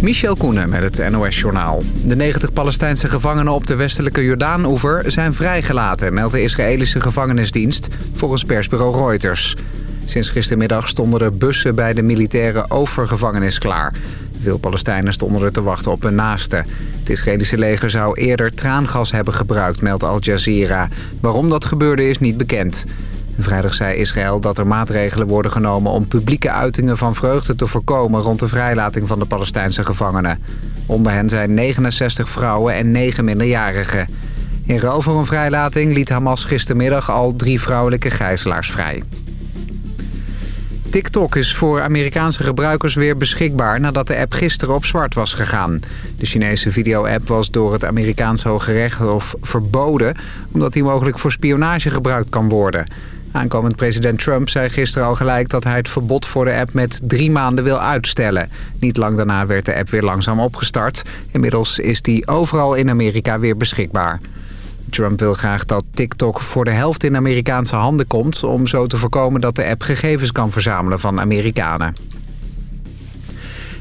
Michel Koenen met het NOS-journaal. De 90 Palestijnse gevangenen op de westelijke Jordaan-oever zijn vrijgelaten... meldt de Israëlische gevangenisdienst volgens persbureau Reuters. Sinds gistermiddag stonden er bussen bij de militaire overgevangenis klaar. Veel Palestijnen stonden er te wachten op hun naasten. Het Israëlische leger zou eerder traangas hebben gebruikt, meldt Al Jazeera. Waarom dat gebeurde is niet bekend. Vrijdag zei Israël dat er maatregelen worden genomen om publieke uitingen van vreugde te voorkomen rond de vrijlating van de Palestijnse gevangenen. Onder hen zijn 69 vrouwen en 9 minderjarigen. In ruil voor een vrijlating liet Hamas gistermiddag al drie vrouwelijke gijzelaars vrij. TikTok is voor Amerikaanse gebruikers weer beschikbaar nadat de app gisteren op zwart was gegaan. De Chinese video-app was door het Amerikaanse Hoge Rechtshof verboden... omdat die mogelijk voor spionage gebruikt kan worden. Aankomend president Trump zei gisteren al gelijk dat hij het verbod voor de app met drie maanden wil uitstellen. Niet lang daarna werd de app weer langzaam opgestart. Inmiddels is die overal in Amerika weer beschikbaar. Trump wil graag dat TikTok voor de helft in Amerikaanse handen komt... om zo te voorkomen dat de app gegevens kan verzamelen van Amerikanen.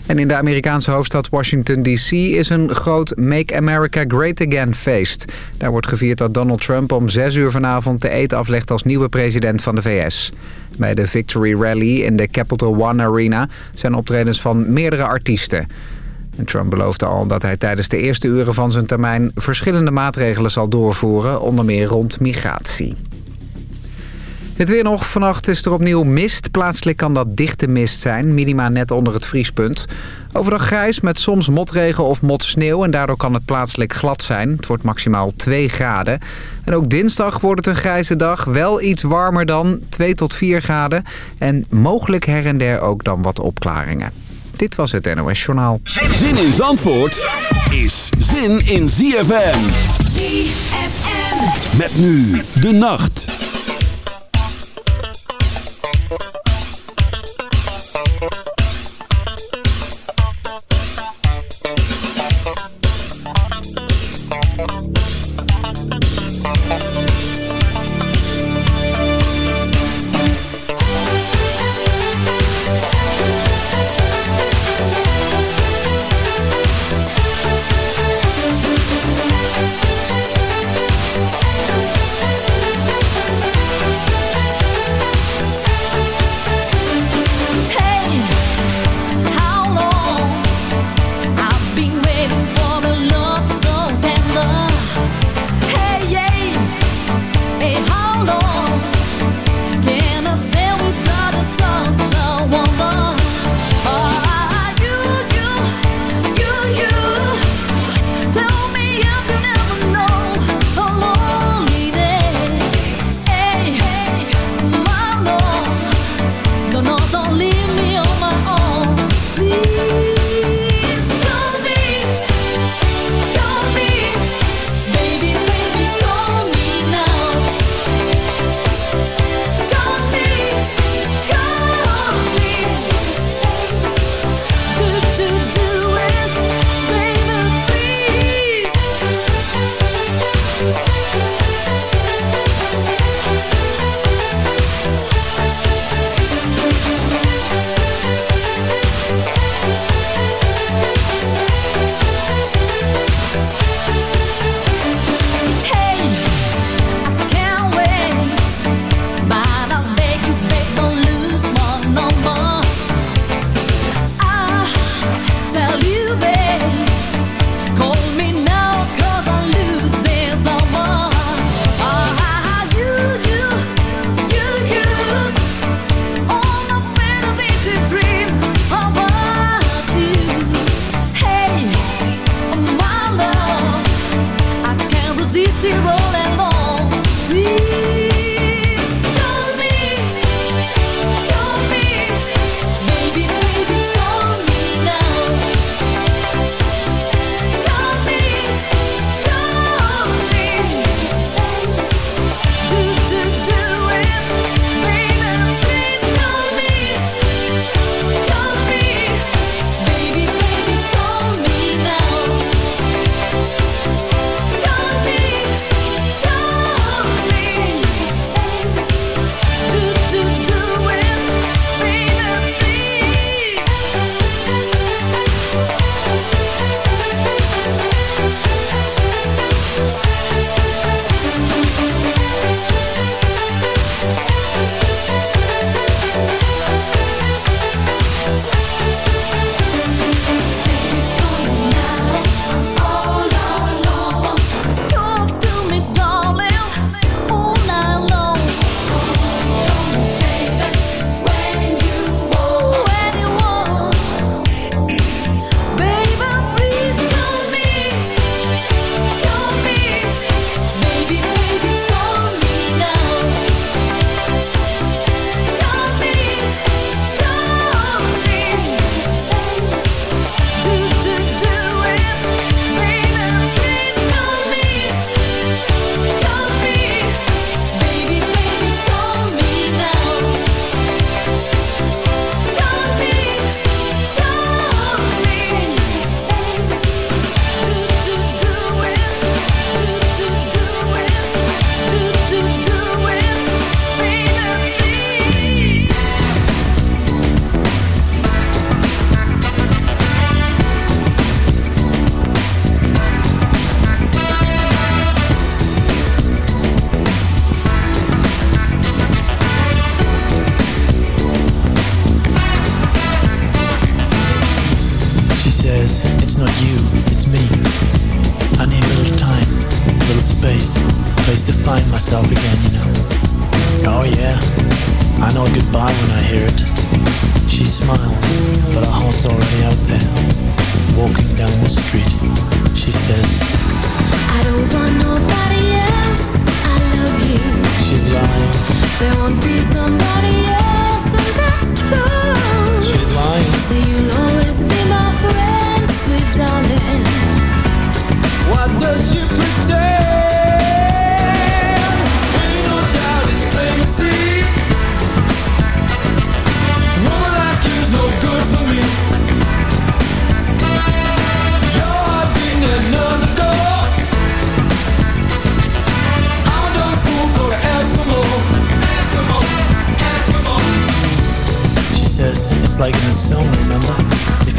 En in de Amerikaanse hoofdstad Washington D.C. is een groot Make America Great Again feest. Daar wordt gevierd dat Donald Trump om 6 uur vanavond de eet aflegt als nieuwe president van de VS. Bij de Victory Rally in de Capital One Arena zijn optredens van meerdere artiesten. En Trump beloofde al dat hij tijdens de eerste uren van zijn termijn verschillende maatregelen zal doorvoeren, onder meer rond migratie. Het weer nog. Vannacht is er opnieuw mist. Plaatselijk kan dat dichte mist zijn. Minima net onder het vriespunt. Overdag grijs met soms motregen of motsneeuw. En daardoor kan het plaatselijk glad zijn. Het wordt maximaal 2 graden. En ook dinsdag wordt het een grijze dag. Wel iets warmer dan 2 tot 4 graden. En mogelijk her en der ook dan wat opklaringen. Dit was het NOS Journaal. Zin in Zandvoort is zin in ZFM. ZFM. Met nu de nacht.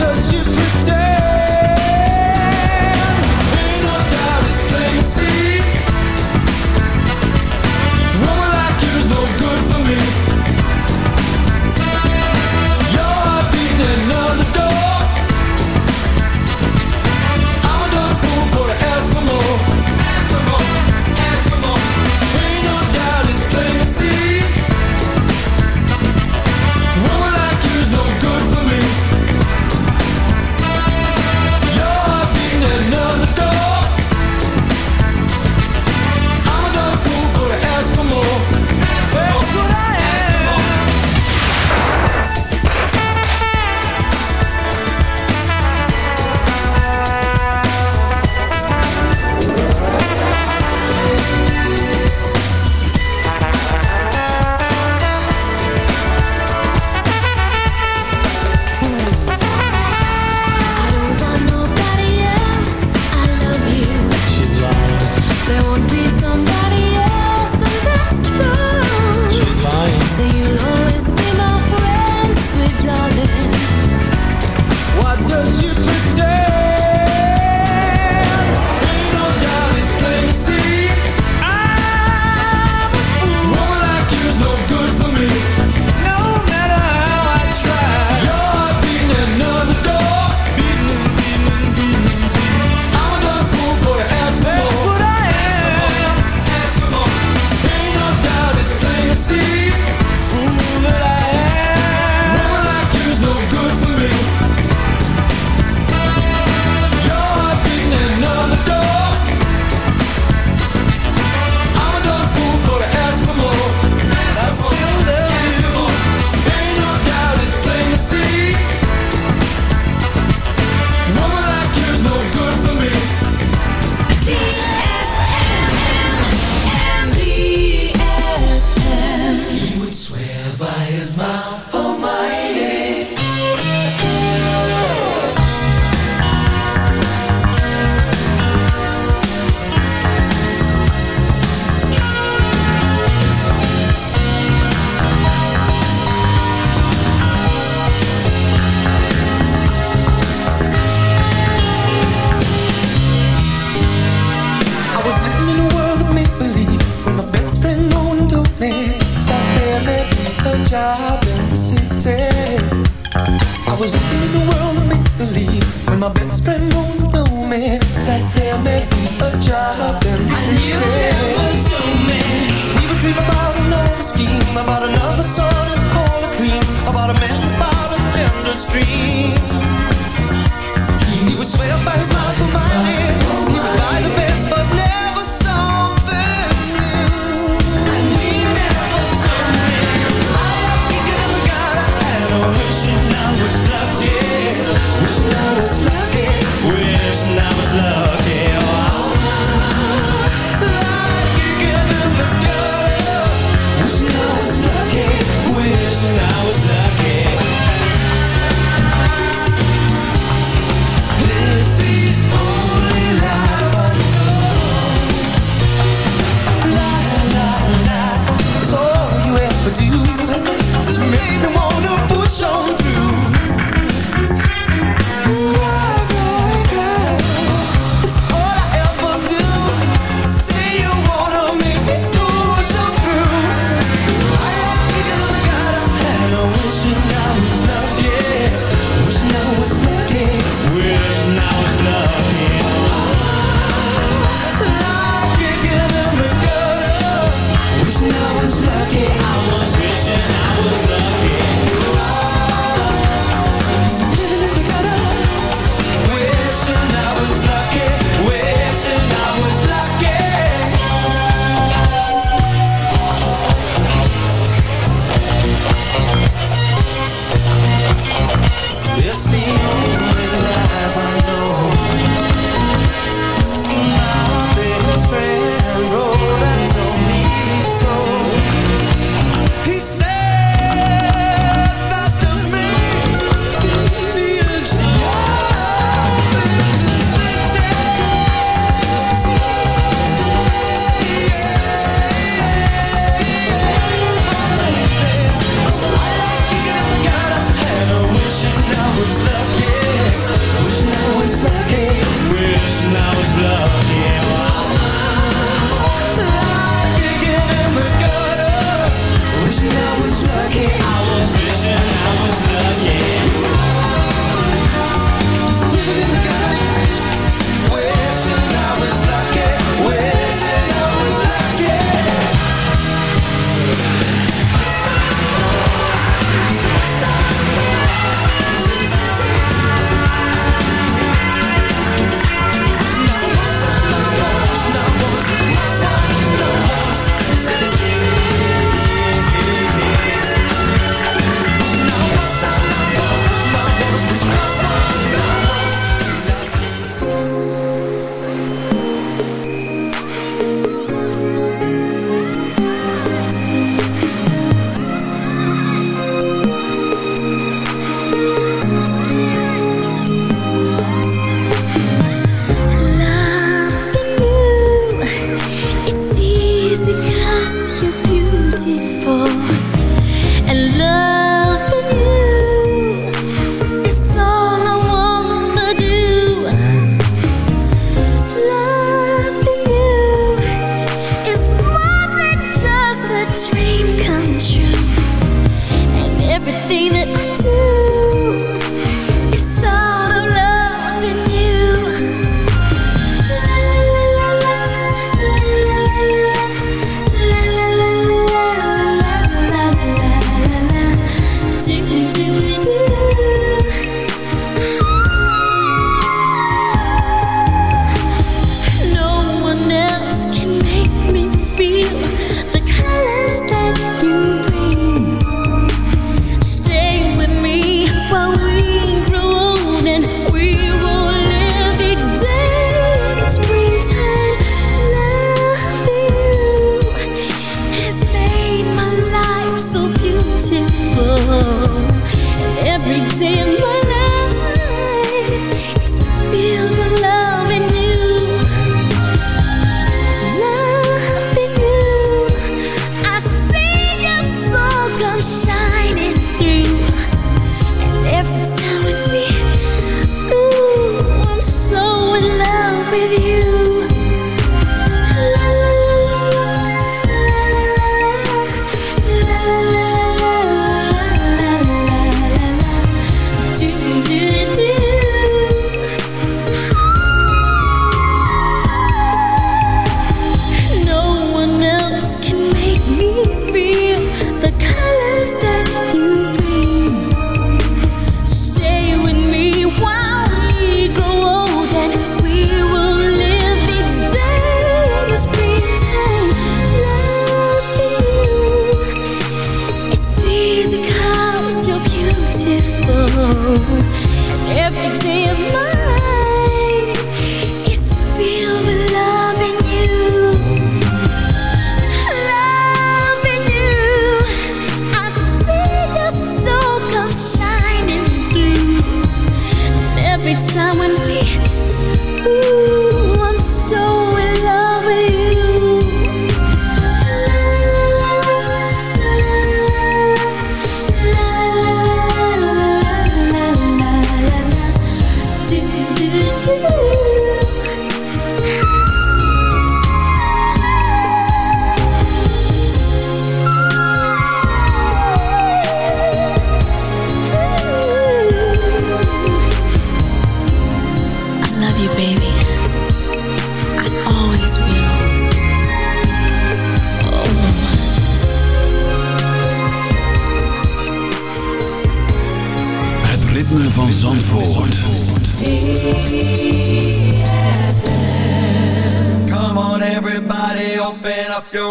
does she pretend?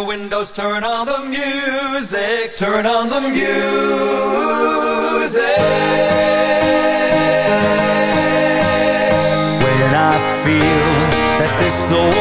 windows, turn on the music, turn on the music. When I feel that this old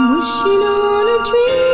I'm wishing on a dream.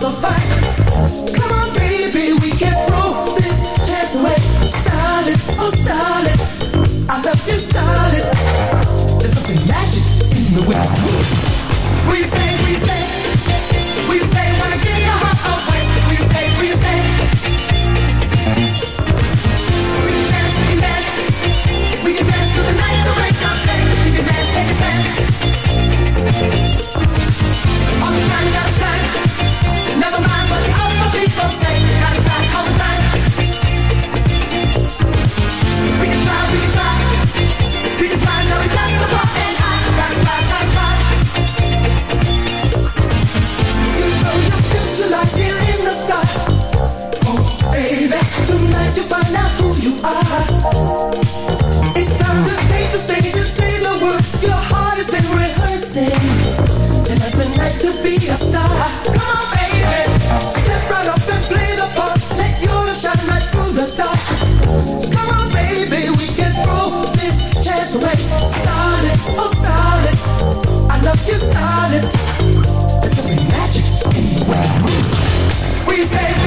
so fine. this way. Oh I love you. There's something magic in the way we say.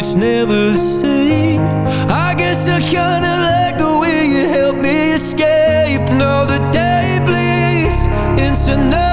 it's never the same. I guess I kinda like the way you help me escape. Now the day bleeds into night.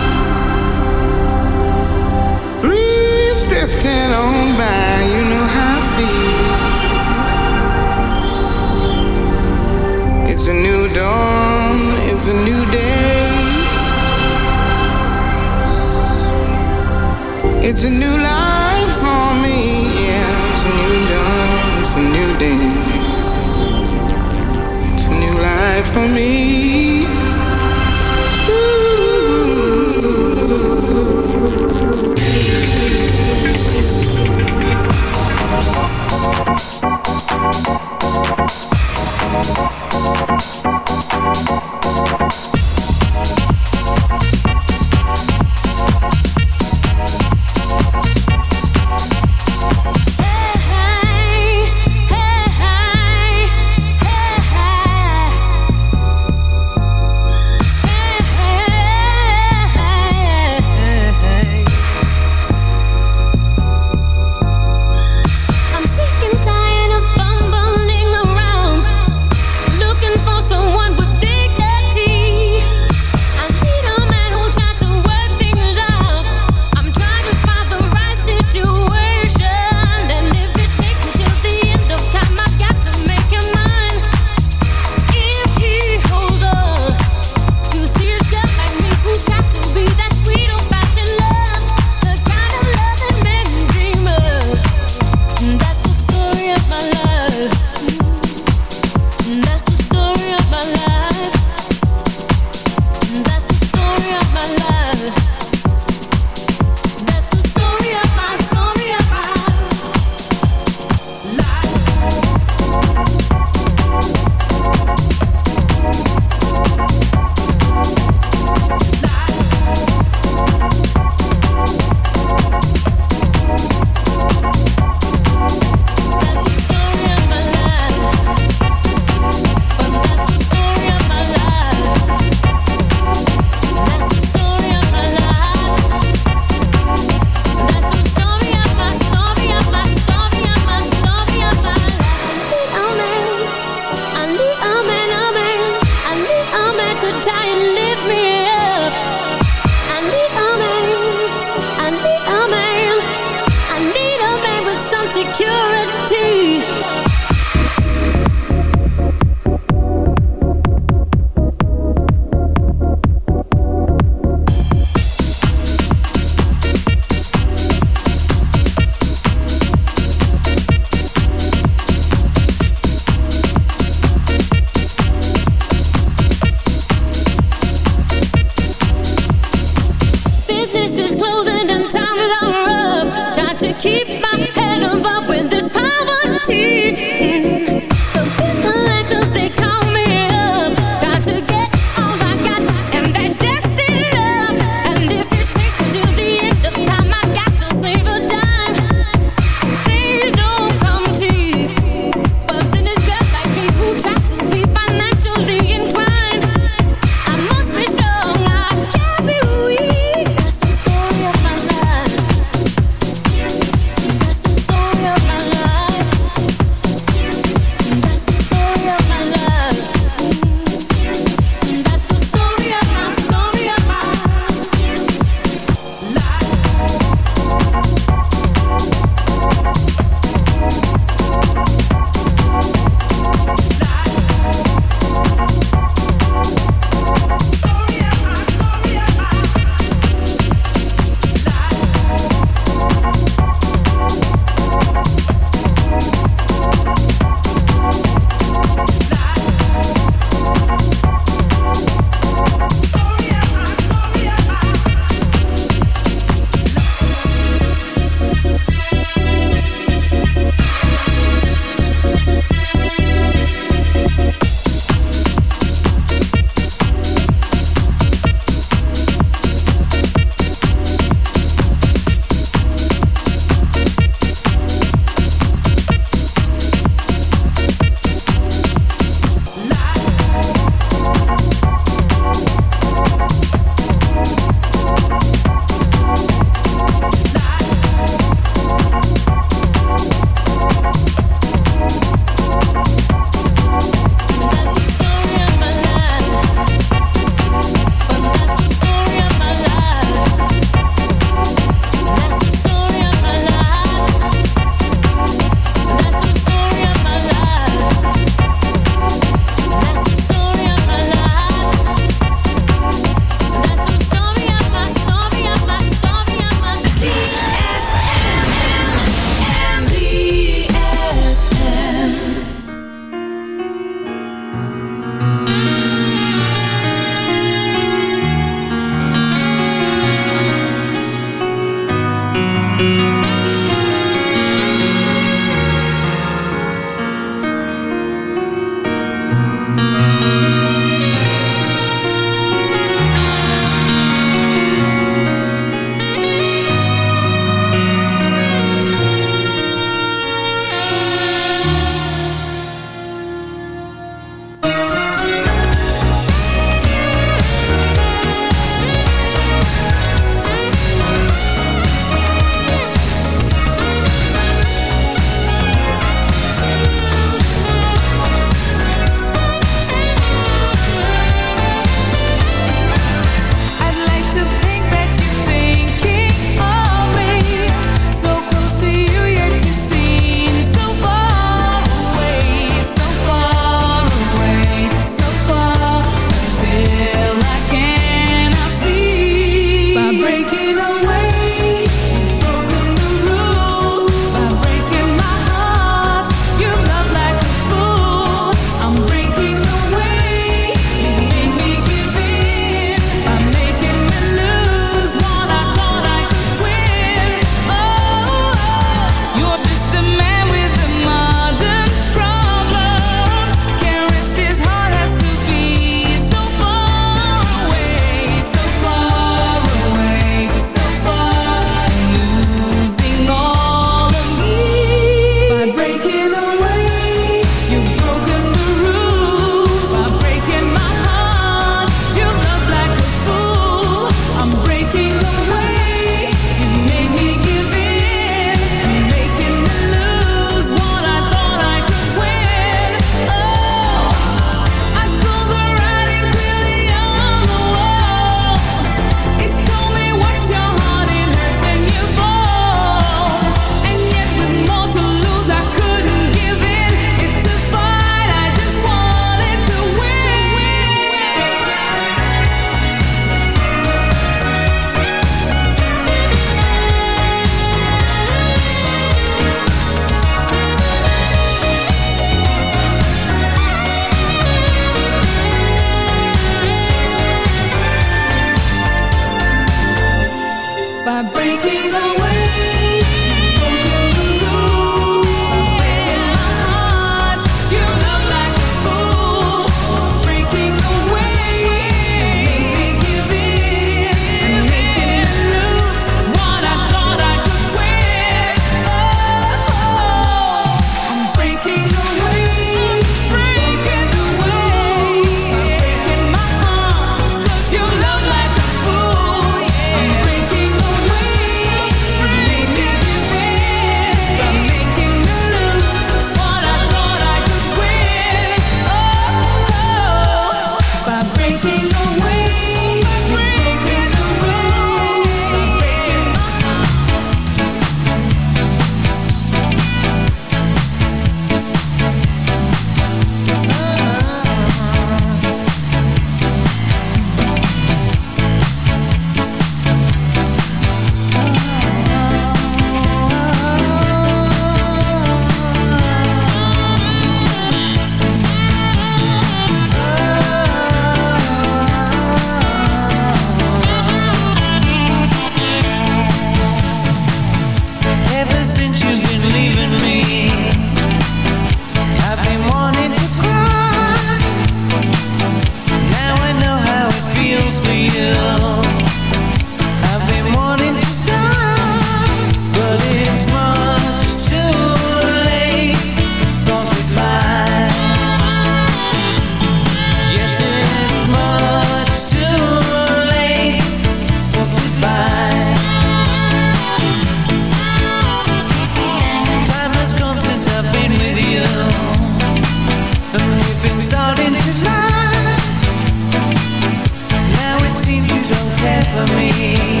for me.